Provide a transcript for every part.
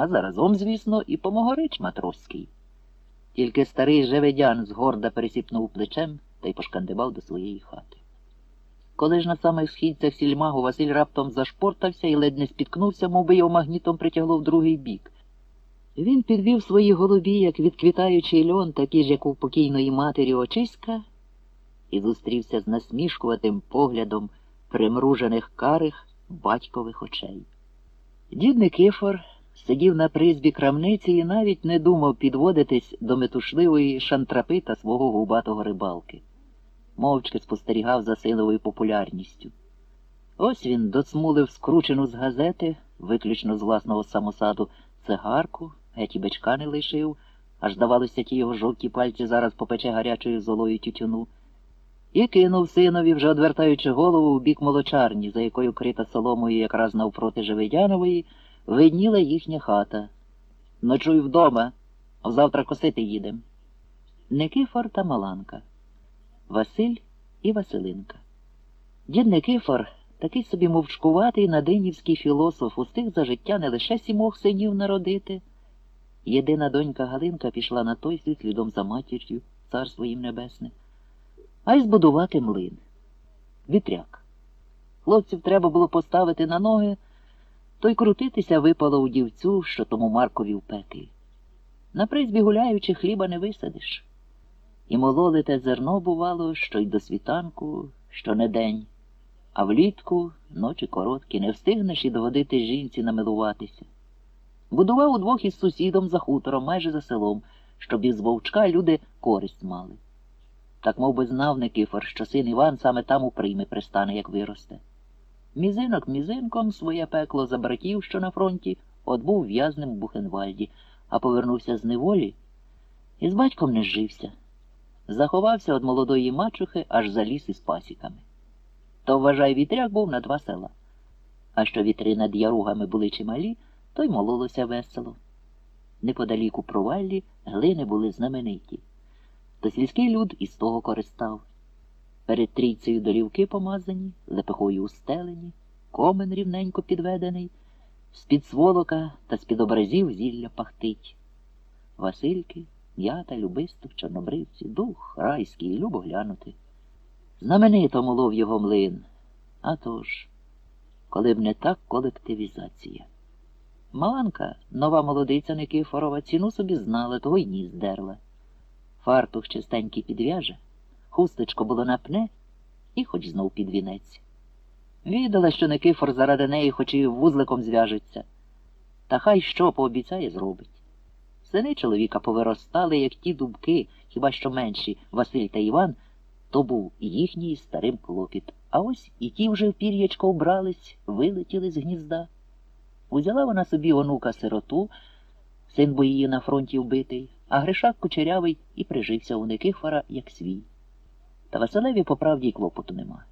а заразом, звісно, і помогорич матроський. Тільки старий жеведян згорда пересіпнув плечем та й пошкандибав до своєї хати. Коли ж на самих східцях сільмагу Василь раптом зашпортався і ледь не спіткнувся, мов би його магнітом притягло в другий бік. Він підвів свої голубі, як відквітаючий льон, такі ж, як у покійної матері очиська, і зустрівся з насмішкуватим поглядом примружених карих батькових очей. Дід Никифор сидів на призбі крамниці і навіть не думав підводитись до метушливої шантрапи та свого губатого рибалки. Мовчки спостерігав за силовою популярністю. Ось він доцмулив скручену з газети, виключно з власного самосаду, цигарку, геть і бичка не лишив, аж здавалося, ті його жовті пальці зараз попече гарячою золою тютюну, і кинув синові, вже одвертаючи голову в бік молочарні, за якою крита соломою якраз навпроти Живидянової, видніла їхня хата. Ночуй вдома, завтра косити їдем. Никифор та Маланка. Василь і Василинка. Дід Никифор такий собі мовчкуватий надинівський філософ, устиг за життя не лише сімох синів народити. Єдина донька Галинка пішла на той світ слідом за матір'ю, царство їм небесне, а й збудувати млин. Вітряк. Хлопців треба було поставити на ноги, то й крутитися випало у дівцю, що тому Маркові в пеклі. На призбі гуляючи хліба не висадиш. І мололи те зерно бувало, що й до світанку, що не день, а влітку ночі короткі, не встигнеш і доводити жінці намилуватися. Будував удвох із сусідом за хутором, майже за селом, щоб із вовчка люди користь мали. Так мов би знав Никифор, що син Іван саме там у прийми пристане, як виросте. Мізинок мізинком своє пекло за братів, що на фронті, от був в'язним в Бухенвальді, а повернувся з неволі і з батьком не зжився. Заховався від молодої мачухи аж за ліс із пасіками. То, вважай, вітряк був на два села. А що вітри над яругами були чималі, то й мололося весело. Неподалік у проваллі глини були знамениті. То сільський люд із того користав. Перед трійцею долівки помазані, лепехою устелені, комен рівненько підведений, з-під сволока та з-під образів зілля пахтить. Васильки, м'ята, любисток, чорнобривці, дух райський, любо глянути. Знаменито молов його млин. А тож, коли б не так колективізація. Маланка, нова молодиця Никифорова, ціну собі знала, того й ніс дерла. Фартух чистенький підв'яже, хусточко було напне і хоч знов під вінець. Відала, що Никифор заради неї хоч і вузликом зв'яжеться. Та хай що пообіцяє зробить. Сини чоловіка повиростали, як ті дубки, хіба що менші Василь та Іван, то був їхній старим клопіт. А ось і ті вже в пір'ячко вбрались, вилетіли з гнізда. Узяла вона собі онука сироту, син бо її на фронті вбитий, а Гришак кучерявий і прижився у Никифора, як свій. Та Василеві по правді й клопоту нема.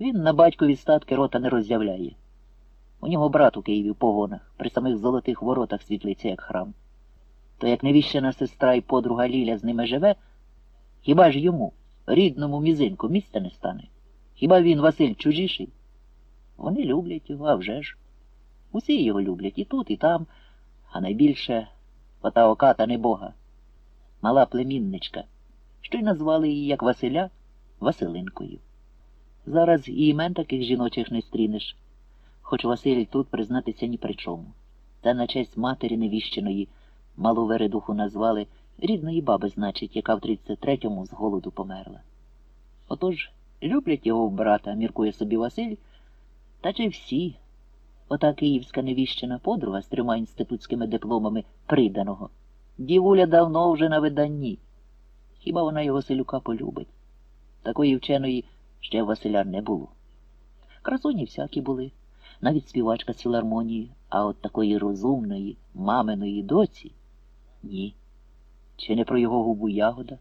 Він на батькові статки рота не роззявляє. У нього брат у Києві в погонах, при самих золотих воротах світлиться, як храм. То як невіщена сестра і подруга Ліля з ними живе, хіба ж йому, рідному мізинку, місця не стане? Хіба він, Василь, чужіший? Вони люблять його, а вже ж. Усі його люблять і тут, і там, а найбільше ота оката небога, мала племінничка, що й назвали її, як Василя, Василинкою. Зараз і імен таких жіночих не стрінеш, хоч Василь тут признатися ні при чому. Та на честь матері невіщеної малу вередуху назвали рідної баби, значить, яка в 33-му з голоду померла. Отож, люблять його брата, міркує собі Василь, та чи всі. Ота київська невіщена подруга з трьома інститутськими дипломами приданого. Дівуля давно вже на виданні. Хіба вона його селюка полюбить? Такої вченої ще Василя не було. Красуні всякі були, навіть співачка з філармонії, а от такої розумної, маминої доці ні. Чи не про його губу ягода?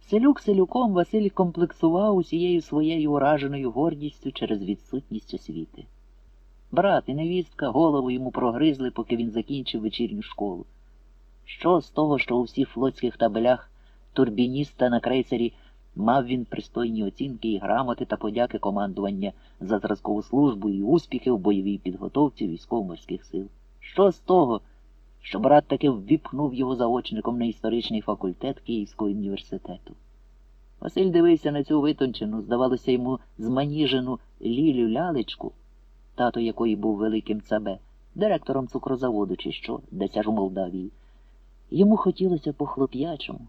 Селюк селюком Василь комплексував усією своєю ураженою гордістю через відсутність освіти. Брат і невістка голову йому прогризли, поки він закінчив вечірню школу. Що з того, що у всіх флотських табелях турбініста на крейсері мав він пристойні оцінки і грамоти та подяки командування за зразкову службу і успіхи в бойовій підготовці військово-морських сил? Що з того, що брат таки ввіпхнув його заочником на історичний факультет Київського університету. Василь дивився на цю витончену, здавалося йому, зманіжену Лілю лялечку, тато якої був великим цабе, директором цукрозаводу чи що, десь аж у Молдавії. Йому хотілося по хлоп'ячому,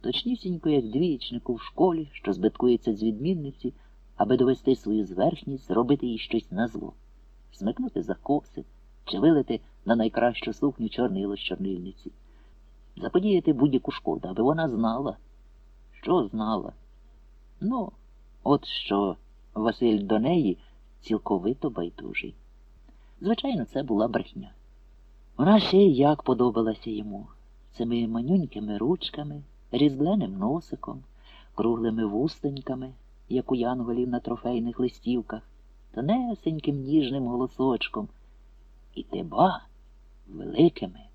точнісінько, як двічнику в школі, що збиткується з відмінниці, аби довести свою зверхність, зробити їй щось на зло, смикнути за коси чи вилити на найкращу сукню чорнило з чорнильниці, заподіяти будь-яку шкоду, аби вона знала, що знала. Ну, от що Василь до неї цілковито байдужий. Звичайно, це була брехня. Вона ще й як подобалася йому цими манюнькими ручками, різбленим носиком, круглими вустеньками, як у янголів на трофейних листівках, тонесеньким ніжним голосочком, і теба великими